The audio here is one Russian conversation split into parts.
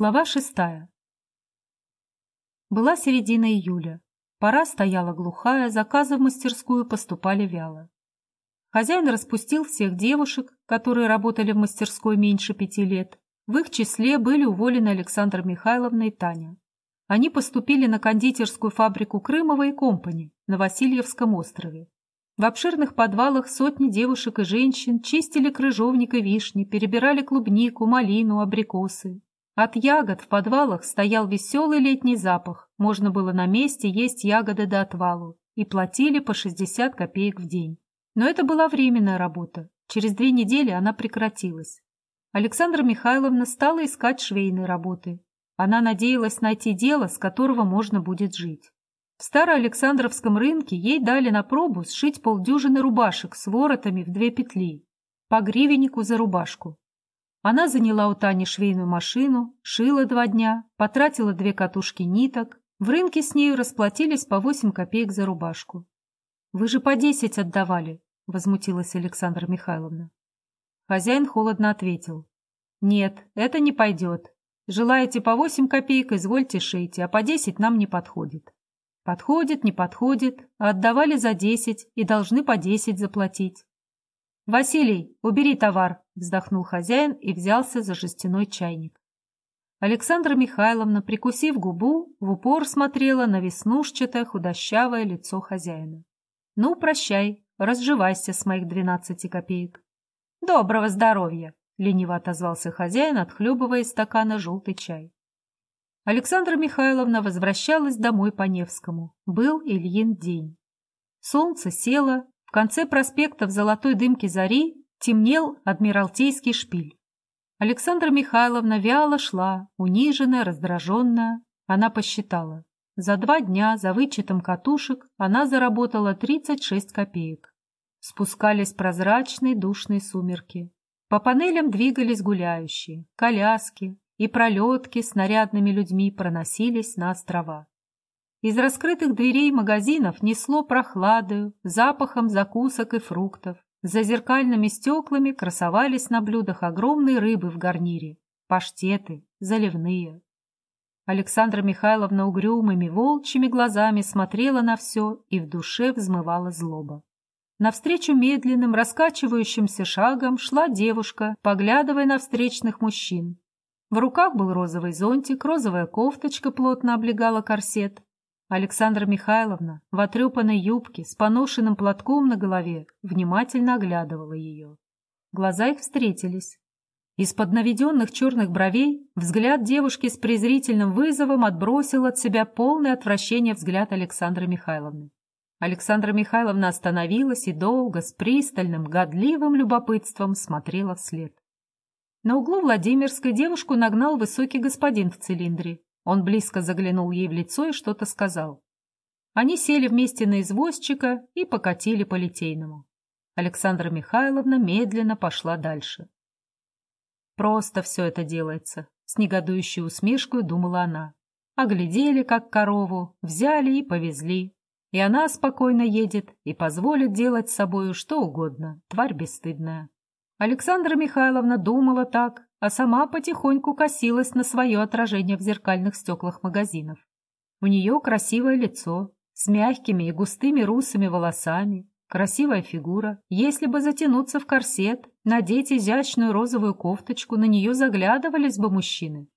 Глава шестая. Была середина июля. Пора стояла глухая, заказы в мастерскую поступали вяло. Хозяин распустил всех девушек, которые работали в мастерской меньше пяти лет. В их числе были уволены Александра Михайловна и Таня. Они поступили на кондитерскую фабрику Крымова и Компани на Васильевском острове. В обширных подвалах сотни девушек и женщин чистили крыжовник и вишни, перебирали клубнику, малину, абрикосы. От ягод в подвалах стоял веселый летний запах, можно было на месте есть ягоды до отвалу, и платили по 60 копеек в день. Но это была временная работа, через две недели она прекратилась. Александра Михайловна стала искать швейной работы. Она надеялась найти дело, с которого можно будет жить. В Староалександровском рынке ей дали на пробу сшить полдюжины рубашек с воротами в две петли, по гривеннику за рубашку. Она заняла у Тани швейную машину, шила два дня, потратила две катушки ниток. В рынке с нею расплатились по восемь копеек за рубашку. — Вы же по десять отдавали, — возмутилась Александра Михайловна. Хозяин холодно ответил. — Нет, это не пойдет. Желаете по восемь копеек, извольте шейте, а по десять нам не подходит. Подходит, не подходит, отдавали за десять и должны по десять заплатить. «Василий, убери товар!» — вздохнул хозяин и взялся за жестяной чайник. Александра Михайловна, прикусив губу, в упор смотрела на веснушчатое худощавое лицо хозяина. «Ну, прощай, разживайся с моих двенадцати копеек». «Доброго здоровья!» — лениво отозвался хозяин, отхлебывая из стакана желтый чай. Александра Михайловна возвращалась домой по Невскому. Был Ильин день. Солнце село, в конце проспекта в золотой дымке зари темнел Адмиралтейский шпиль. Александра Михайловна вяло шла, униженная, раздраженная. Она посчитала. За два дня, за вычетом катушек, она заработала 36 копеек. Спускались прозрачные душные сумерки. По панелям двигались гуляющие, коляски и пролетки с нарядными людьми проносились на острова. Из раскрытых дверей магазинов несло прохладою, запахом закусок и фруктов. За зеркальными стеклами красовались на блюдах огромные рыбы в гарнире, паштеты, заливные. Александра Михайловна угрюмыми волчьими глазами смотрела на все и в душе взмывала злоба. Навстречу медленным, раскачивающимся шагом шла девушка, поглядывая на встречных мужчин. В руках был розовый зонтик, розовая кофточка плотно облегала корсет, Александра Михайловна в отрепанной юбке с поношенным платком на голове внимательно оглядывала ее. Глаза их встретились. Из-под наведенных черных бровей взгляд девушки с презрительным вызовом отбросил от себя полное отвращение взгляд Александры Михайловны. Александра Михайловна остановилась и долго, с пристальным, годливым любопытством смотрела вслед. На углу Владимирской девушку нагнал высокий господин в цилиндре он близко заглянул ей в лицо и что-то сказал. Они сели вместе на извозчика и покатили по Литейному. Александра Михайловна медленно пошла дальше. «Просто все это делается», — с негодующей усмешкой думала она. Оглядели, как корову, взяли и повезли. И она спокойно едет и позволит делать с собою что угодно, тварь бесстыдная. Александра Михайловна думала так, а сама потихоньку косилась на свое отражение в зеркальных стеклах магазинов. У нее красивое лицо, с мягкими и густыми русыми волосами, красивая фигура. Если бы затянуться в корсет, надеть изящную розовую кофточку, на нее заглядывались бы мужчины.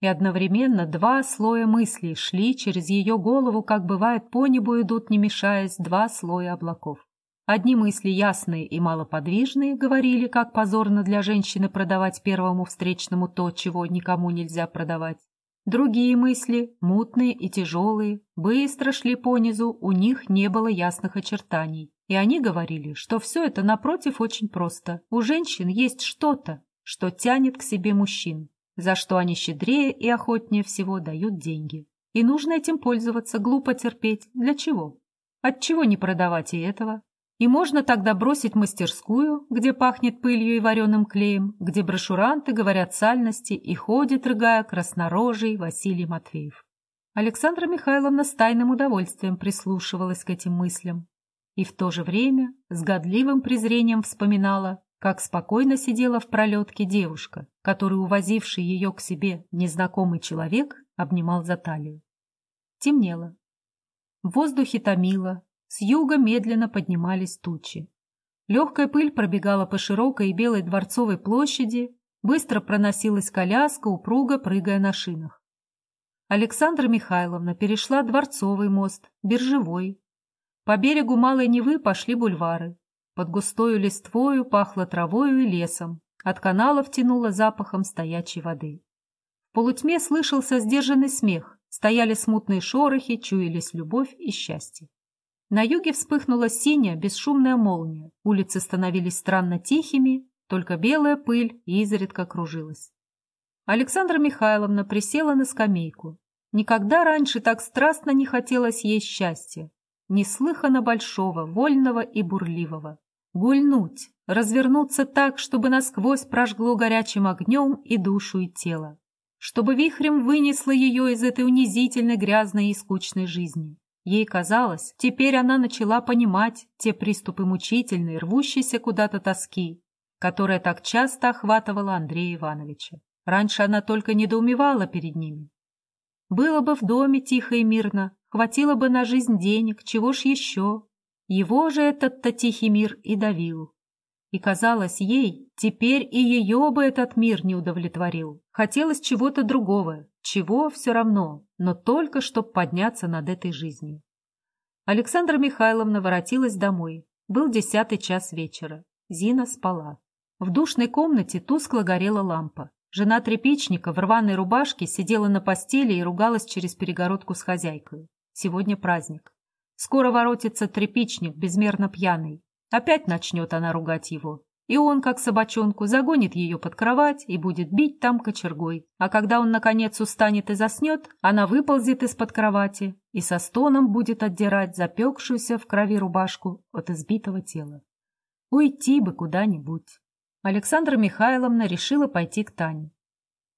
И одновременно два слоя мыслей шли через ее голову, как бывает по небу идут, не мешаясь, два слоя облаков. Одни мысли ясные и малоподвижные говорили, как позорно для женщины продавать первому встречному то, чего никому нельзя продавать. Другие мысли, мутные и тяжелые, быстро шли понизу, у них не было ясных очертаний. И они говорили, что все это, напротив, очень просто. У женщин есть что-то, что тянет к себе мужчин, за что они щедрее и охотнее всего дают деньги. И нужно этим пользоваться, глупо терпеть. Для чего? Отчего не продавать и этого? И можно тогда бросить мастерскую, где пахнет пылью и вареным клеем, где брошюранты говорят сальности и ходит, рыгая, краснорожий Василий Матвеев. Александра Михайловна с тайным удовольствием прислушивалась к этим мыслям и в то же время с годливым презрением вспоминала, как спокойно сидела в пролетке девушка, которую увозивший ее к себе незнакомый человек обнимал за талию. Темнело. В воздухе томило, с юга медленно поднимались тучи. Легкая пыль пробегала по широкой и белой дворцовой площади, быстро проносилась коляска, упруго прыгая на шинах. Александра Михайловна перешла Дворцовый мост, Биржевой. По берегу Малой Невы пошли бульвары. Под густою листвою пахло травою и лесом, от каналов тянуло запахом стоячей воды. В полутьме слышался сдержанный смех, стояли смутные шорохи, чуялись любовь и счастье. На юге вспыхнула синяя, бесшумная молния, улицы становились странно тихими, только белая пыль изредка кружилась. Александра Михайловна присела на скамейку. Никогда раньше так страстно не хотелось ей счастья, неслыханно большого, вольного и бурливого. Гульнуть, развернуться так, чтобы насквозь прожгло горячим огнем и душу, и тело. Чтобы вихрем вынесло ее из этой унизительной, грязной и скучной жизни. Ей казалось, теперь она начала понимать те приступы мучительной, рвущейся куда-то тоски, которая так часто охватывала Андрея Ивановича. Раньше она только недоумевала перед ними. Было бы в доме тихо и мирно, хватило бы на жизнь денег, чего ж еще, его же этот-то тихий мир и давил. И казалось ей, теперь и ее бы этот мир не удовлетворил. Хотелось чего-то другого, чего все равно, но только чтоб подняться над этой жизнью. Александра Михайловна воротилась домой. Был десятый час вечера. Зина спала. В душной комнате тускло горела лампа. Жена тряпичника в рваной рубашке сидела на постели и ругалась через перегородку с хозяйкой. Сегодня праздник. Скоро воротится тряпичник, безмерно пьяный. Опять начнет она ругать его. И он, как собачонку, загонит ее под кровать и будет бить там кочергой. А когда он, наконец, устанет и заснет, она выползет из-под кровати и со стоном будет отдирать запекшуюся в крови рубашку от избитого тела. Уйти бы куда-нибудь. Александра Михайловна решила пойти к Тане.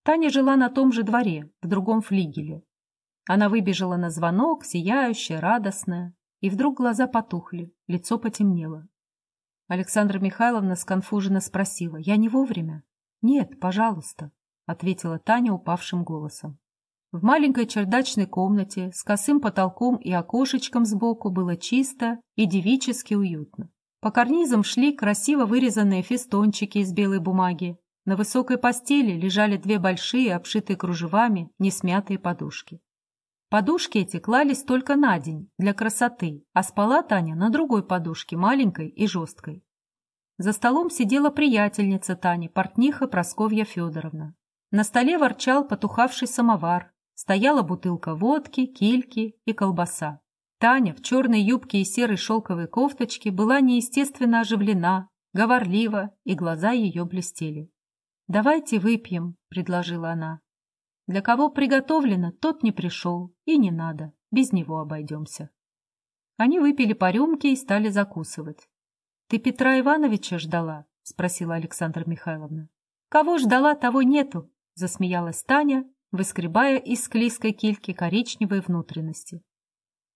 Таня жила на том же дворе, в другом флигеле. Она выбежала на звонок, сияющая, радостная, и вдруг глаза потухли, лицо потемнело. Александра Михайловна сконфуженно спросила, «Я не вовремя?» «Нет, пожалуйста», — ответила Таня упавшим голосом. В маленькой чердачной комнате с косым потолком и окошечком сбоку было чисто и девически уютно. По карнизам шли красиво вырезанные фестончики из белой бумаги. На высокой постели лежали две большие, обшитые кружевами, несмятые подушки. Подушки эти клались только на день, для красоты, а спала Таня на другой подушке, маленькой и жесткой. За столом сидела приятельница Тани, портниха Просковья Федоровна. На столе ворчал потухавший самовар, стояла бутылка водки, кильки и колбаса. Таня в черной юбке и серой шелковой кофточке была неестественно оживлена, говорлива, и глаза ее блестели. «Давайте выпьем», — предложила она. Для кого приготовлено, тот не пришел, и не надо, без него обойдемся. Они выпили по рюмке и стали закусывать. — Ты Петра Ивановича ждала? — спросила Александра Михайловна. — Кого ждала, того нету, — засмеялась Таня, выскребая из склизкой кильки коричневые внутренности.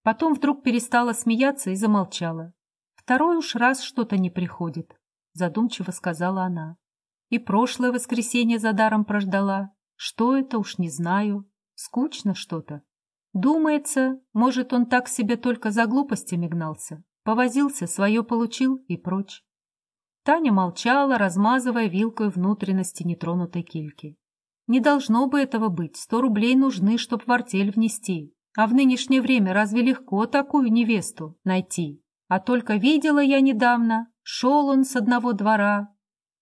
Потом вдруг перестала смеяться и замолчала. Второй уж раз что-то не приходит, — задумчиво сказала она. И прошлое воскресенье за даром прождала, что это, уж не знаю. Скучно что-то. Думается, может, он так себе только за глупостями гнался. Повозился, свое получил и прочь. Таня молчала, размазывая вилкой внутренности нетронутой кильки. Не должно бы этого быть. Сто рублей нужны, чтоб в артель внести. А в нынешнее время разве легко такую невесту найти? А только видела я недавно, шел он с одного двора.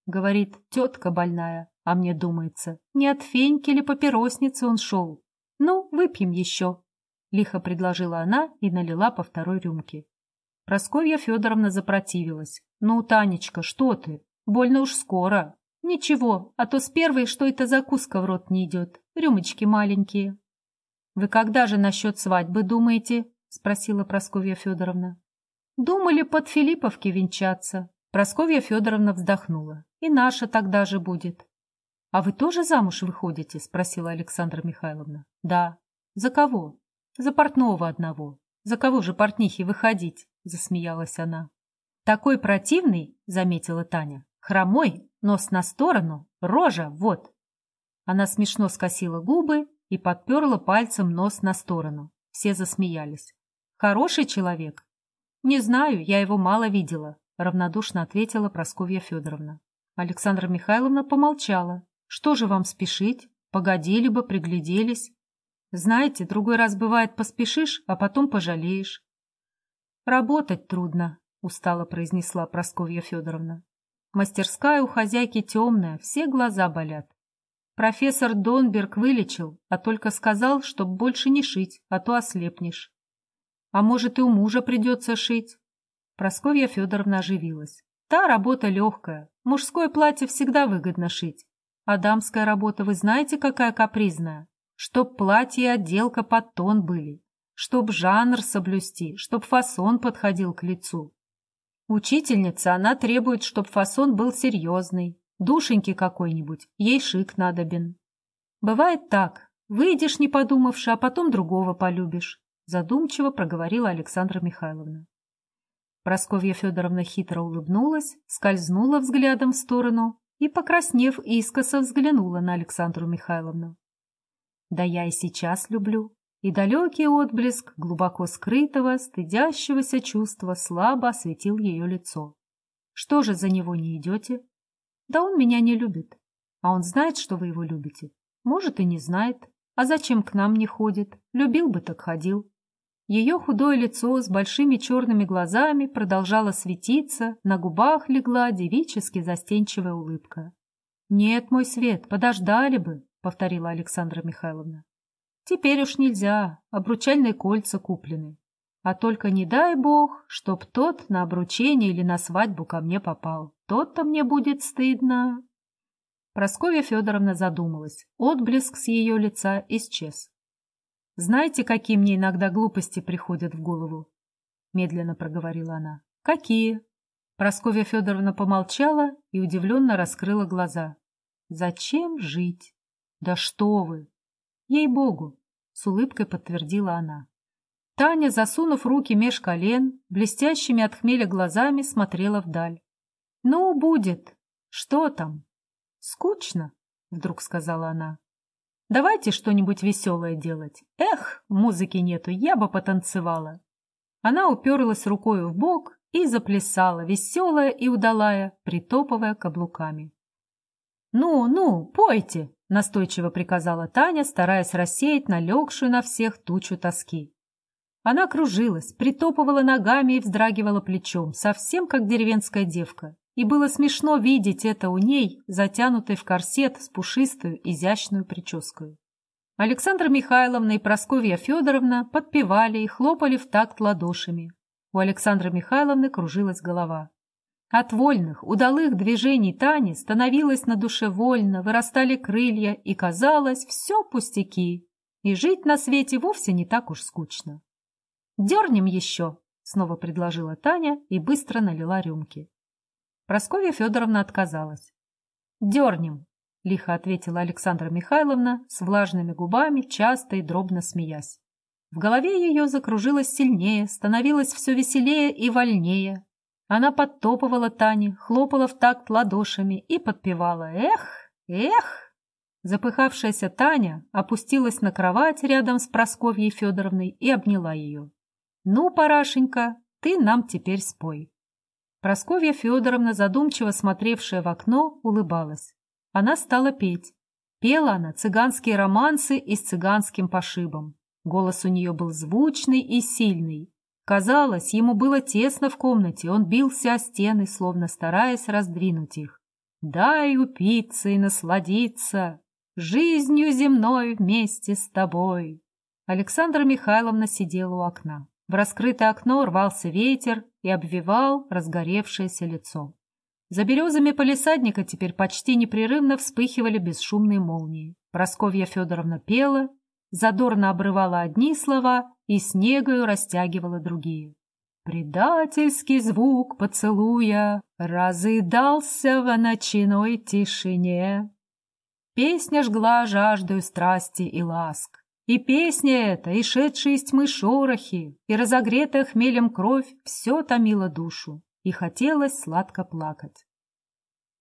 Говорит, тетка больная, а мне думается, не от феньки или папиросницы он шел. Ну, выпьем еще. Лихо предложила она и налила по второй рюмке. Просковья Федоровна запротивилась. «Ну, Танечка, что ты? Больно уж скоро. Ничего, а то с первой что это закуска в рот не идет. Рюмочки маленькие». «Вы когда же насчет свадьбы думаете?» — спросила Просковья Федоровна. «Думали под Филипповки венчаться». Просковья Федоровна вздохнула. «И наша тогда же будет. — А вы тоже замуж выходите? — спросила Александра Михайловна. — Да. — За кого? — За портного одного. — За кого же портнихи выходить? — засмеялась она. — Такой противный, — заметила Таня. — Хромой, нос на сторону, рожа, вот. Она смешно скосила губы и подперла пальцем нос на сторону. Все засмеялись. Хороший человек? Не знаю, я его мало видела, равнодушно ответила Просковья Федоровна. Александра Михайловна помолчала. Что же вам спешить? Погодили бы, пригляделись. Знаете, другой раз бывает поспешишь, а потом пожалеешь. Работать трудно, устало произнесла Просковья Федоровна. Мастерская у хозяйки темная, все глаза болят. Профессор Донберг вылечил, а только сказал, чтоб больше не шить, а то ослепнешь. А может, и у мужа придется шить? Просковья Федоровна оживилась. Та работа легкая, мужское платье всегда выгодно шить. А дамская работа вы знаете, какая капризная? Чтоб платье и отделка под тон были, чтоб жанр соблюсти, чтоб фасон подходил к лицу. Учительница, она требует, чтоб фасон был серьезный, душеньки какой-нибудь, ей шик надобен. Бывает так, выйдешь не подумавши, а потом другого полюбишь, задумчиво проговорила Александра Михайловна. Просковья Федоровна хитро улыбнулась, скользнула взглядом в сторону и, покраснев, искоса взглянула на Александру Михайловну. Да я и сейчас люблю, и далекий отблеск глубоко скрытого, стыдящегося чувства слабо осветил ее лицо. Что же за него не идете? Да он меня не любит. А он знает, что вы его любите. Может, и не знает. А зачем к нам не ходит? Любил бы, так ходил. Ее худое лицо с большими черными глазами продолжало светиться, на губах легла девически застенчивая улыбка. «Нет, мой свет, подождали бы», — повторила Александра Михайловна. Теперь уж нельзя, обручальные кольца куплены. А только не дай бог, чтоб тот на обручение или на свадьбу ко мне попал. Тот-то мне будет стыдно. Прасковья Федоровна задумалась. Отблеск с ее лица исчез. «Знаете, какие мне иногда глупости приходят в голову?» Медленно проговорила она. «Какие?» Прасковья Федоровна помолчала и удивленно раскрыла глаза. «Зачем жить? Да что вы! Ей-богу, с улыбкой подтвердила она. Таня, засунув руки меж колен, блестящими от хмеля глазами смотрела вдаль. «Ну, будет. Что там?» «Скучно», — вдруг сказала она. «Давайте что-нибудь веселое делать. Эх, музыки нету, я бы потанцевала». Она уперлась рукой в бок и заплясала, веселая и удалая, притопывая каблуками. «Ну, ну, пойте!» — настойчиво приказала Таня, стараясь рассеять налегшую на всех тучу тоски. Она кружилась, притопывала ногами и вздрагивала плечом, совсем как деревенская девка. И было смешно видеть это у ней, затянутой в корсет с пушистую, изящную прической. Александра Михайловна и Просковья Федоровна подпевали и хлопали в такт ладошами. У Александры Михайловны кружилась голова. От вольных, удалых движений Тани становилось на душе вольно, вырастали крылья, и казалось, все пустяки, и жить на свете вовсе не так уж скучно. «Дернем еще!» — снова предложила Таня и быстро налила рюмки. Прасковья Федоровна отказалась. «Дернем!» — лихо ответила Александра Михайловна с влажными губами, часто и дробно смеясь. В голове ее закружилось сильнее, становилось все веселее и вольнее, она подтопывала Тане, хлопала в такт ладошами и подпевала «Эх! Эх!». Запыхавшаяся Таня опустилась на кровать рядом с Просковьей Федоровной и обняла ее. «Ну, Парашенька, ты нам теперь спой». Просковья Федоровна, задумчиво смотревшая в окно, улыбалась. Она стала петь. Пела она цыганские романсы и с цыганским пошибом. Голос у нее был звучный и сильный, Казалось, ему было тесно в комнате, он бился о стены, словно стараясь раздвинуть их. «Дай упиться и насладиться жизнью земной вместе с тобой». Александра Михайловна сидела у окна. В раскрытое окно рвался ветер и обвивал разгоревшееся лицо. За березами полисадника теперь почти непрерывно вспыхивали бесшумные молнии. Просковья Федоровна пела, задорно обрывала одни слова и снегою растягивала другие. Предательский звук поцелуя разыдался в ночной тишине. Песня жгла жаждою страсти и ласк. И песня эта, и шедшие из тьмы шорохи, и разогретая хмелем кровь все томила душу, и хотелось сладко плакать.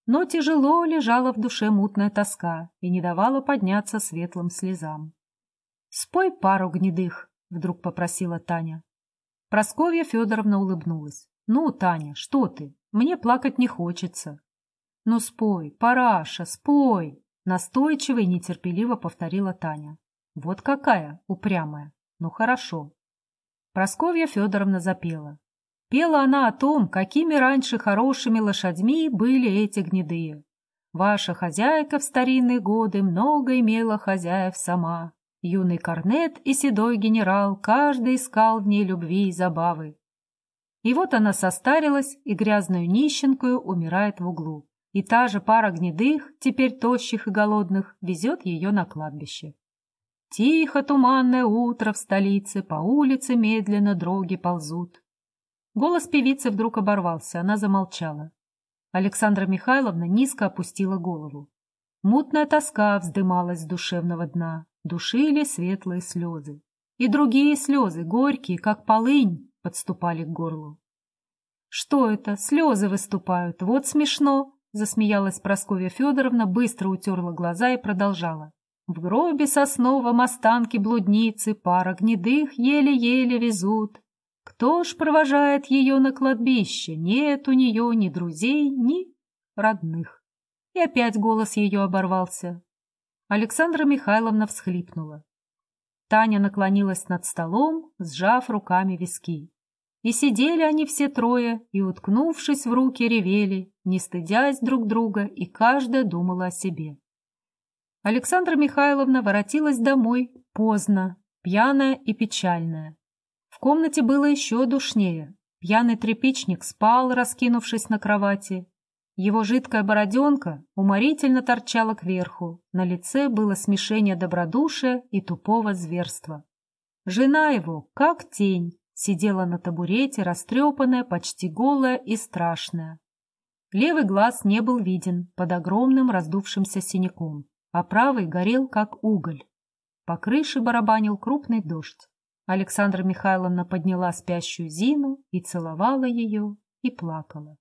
Но тяжело лежала в душе мутная тоска и не давала подняться светлым слезам. «Спой пару гнедых», — вдруг попросила Таня. Просковья Федоровна улыбнулась. «Ну, Таня, что ты? Мне плакать не хочется». «Ну, спой, параша, спой!» Настойчиво и нетерпеливо повторила Таня. «Вот какая упрямая! Ну, хорошо». Просковья Федоровна запела. Пела она о том, какими раньше хорошими лошадьми были эти гнедые. Ваша хозяйка в старинные годы много имела хозяев сама. Юный корнет и седой генерал, каждый искал в ней любви и забавы. И вот она состарилась и грязную нищенкую умирает в углу. И та же пара гнедых, теперь тощих и голодных, везет ее на кладбище. Тихо туманное утро в столице, по улице медленно дроги ползут. Голос певицы вдруг оборвался, она замолчала. Александра Михайловна низко опустила голову. Мутная тоска вздымалась с душевного дна, душили светлые слезы. И другие слезы, горькие, как полынь, подступали к горлу. «Что это? Слезы выступают, вот смешно!» Засмеялась Прасковья Федоровна, быстро утерла глаза и продолжала. В гробе сосновом останки блудницы пара гнедых еле-еле везут. Кто ж провожает ее на кладбище? Нет у нее ни друзей, ни родных. И опять голос ее оборвался. Александра Михайловна всхлипнула. Таня наклонилась над столом, сжав руками виски. И сидели они все трое, и, уткнувшись в руки, ревели, не стыдясь друг друга, и каждая думала о себе. Александра Михайловна воротилась домой поздно, пьяная и печальная. В комнате было еще душнее. Пьяный тряпичник спал, раскинувшись на кровати. Его жидкая бороденка уморительно торчала кверху. На лице было смешение добродушия и тупого зверства. Жена его, как тень, сидела на табурете, растрепанная, почти голая и страшная. Левый глаз не был виден под огромным раздувшимся синяком, а правый горел, как уголь. По крыше барабанил крупный дождь. Александра Михайловна подняла спящую Зину и целовала ее, и плакала.